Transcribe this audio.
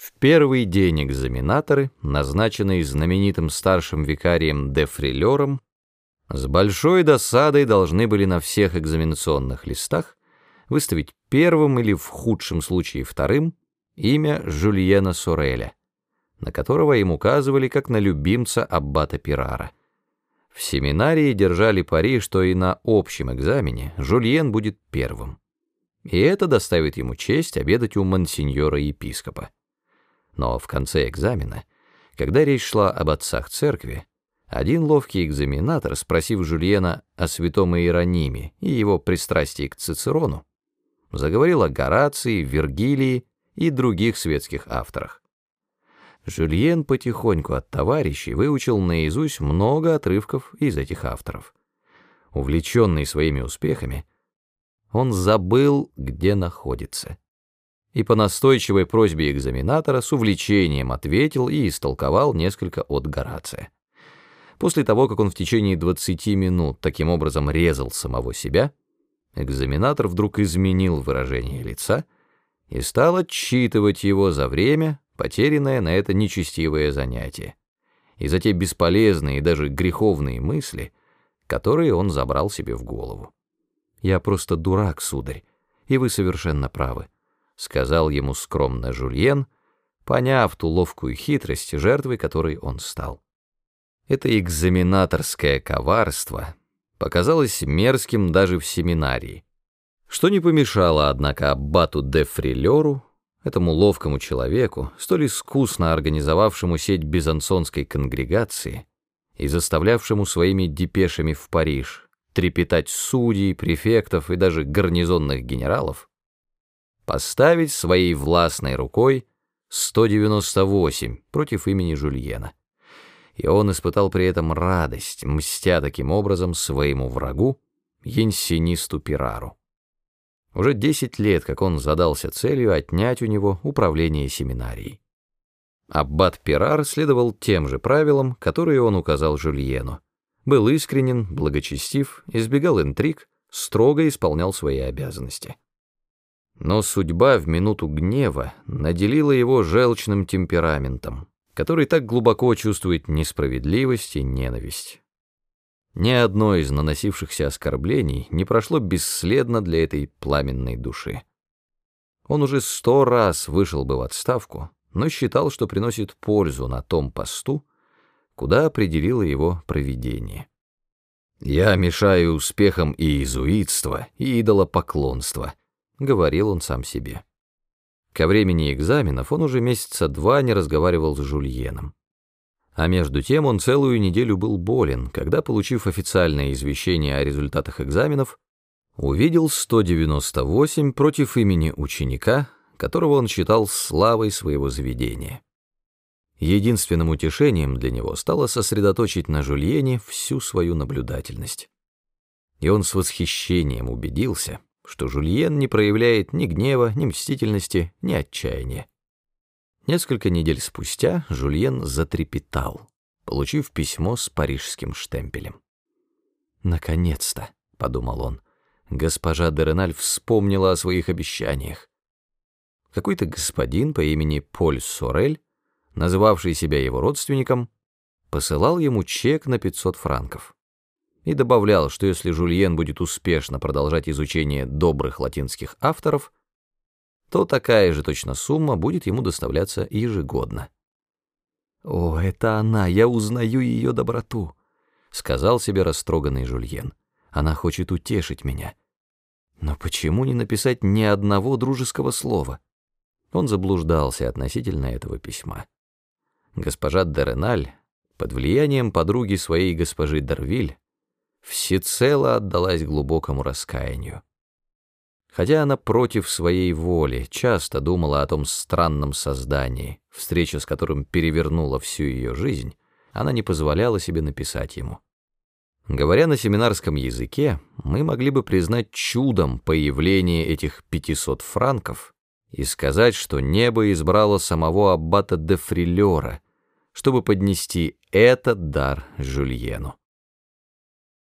В первый день экзаменаторы, назначенные знаменитым старшим викарием де Фрилером, с большой досадой должны были на всех экзаменационных листах выставить первым или в худшем случае вторым имя Жюльена Сореля, на которого им указывали как на любимца аббата Пирара. В семинарии держали пари, что и на общем экзамене Жульен будет первым. И это доставит ему честь обедать у мансиньора-епископа. Но в конце экзамена, когда речь шла об отцах церкви, один ловкий экзаменатор, спросив Жульена о святом Иерониме и его пристрастии к Цицерону, заговорил о Горации, Вергилии и других светских авторах. Жюльен потихоньку от товарищей выучил наизусть много отрывков из этих авторов. Увлеченный своими успехами, он забыл, где находится и по настойчивой просьбе экзаменатора с увлечением ответил и истолковал несколько от Горация. После того, как он в течение 20 минут таким образом резал самого себя, экзаменатор вдруг изменил выражение лица и стал отчитывать его за время, потерянное на это нечестивое занятие, и за те бесполезные и даже греховные мысли, которые он забрал себе в голову. «Я просто дурак, сударь, и вы совершенно правы» сказал ему скромно Жульен, поняв ту ловкую хитрость, жертвой которой он стал. Это экзаменаторское коварство показалось мерзким даже в семинарии, что не помешало, однако, аббату де Фрилеру, этому ловкому человеку, столь искусно организовавшему сеть бизансонской конгрегации и заставлявшему своими депешами в Париж трепетать судей, префектов и даже гарнизонных генералов, поставить своей властной рукой 198 против имени Жульена. И он испытал при этом радость, мстя таким образом своему врагу, Янсинисту Пирару. Уже 10 лет, как он задался целью отнять у него управление семинарией. Аббат Пирар следовал тем же правилам, которые он указал Жульену. Был искренен, благочестив, избегал интриг, строго исполнял свои обязанности. Но судьба в минуту гнева наделила его желчным темпераментом, который так глубоко чувствует несправедливость и ненависть. Ни одно из наносившихся оскорблений не прошло бесследно для этой пламенной души. Он уже сто раз вышел бы в отставку, но считал, что приносит пользу на том посту, куда определило его провидение. «Я мешаю успехам и иезуитства, и идолопоклонства», — говорил он сам себе. Ко времени экзаменов он уже месяца два не разговаривал с Жульеном. А между тем он целую неделю был болен, когда, получив официальное извещение о результатах экзаменов, увидел 198 против имени ученика, которого он считал славой своего заведения. Единственным утешением для него стало сосредоточить на Жульене всю свою наблюдательность. И он с восхищением убедился, что Жульен не проявляет ни гнева, ни мстительности, ни отчаяния. Несколько недель спустя Жульен затрепетал, получив письмо с парижским штемпелем. «Наконец-то», — подумал он, — госпожа Дереналь вспомнила о своих обещаниях. Какой-то господин по имени Поль Сорель, называвший себя его родственником, посылал ему чек на 500 франков и добавлял, что если Жульен будет успешно продолжать изучение добрых латинских авторов, то такая же точно сумма будет ему доставляться ежегодно. «О, это она, я узнаю ее доброту», — сказал себе растроганный Жульен. «Она хочет утешить меня. Но почему не написать ни одного дружеского слова?» Он заблуждался относительно этого письма. Госпожа Дереналь, под влиянием подруги своей госпожи Дарвиль, всецело отдалась глубокому раскаянию. Хотя она против своей воли часто думала о том странном создании, встреча с которым перевернула всю ее жизнь, она не позволяла себе написать ему. Говоря на семинарском языке, мы могли бы признать чудом появление этих 500 франков и сказать, что небо избрало самого аббата де Фрилера, чтобы поднести этот дар Жюльену.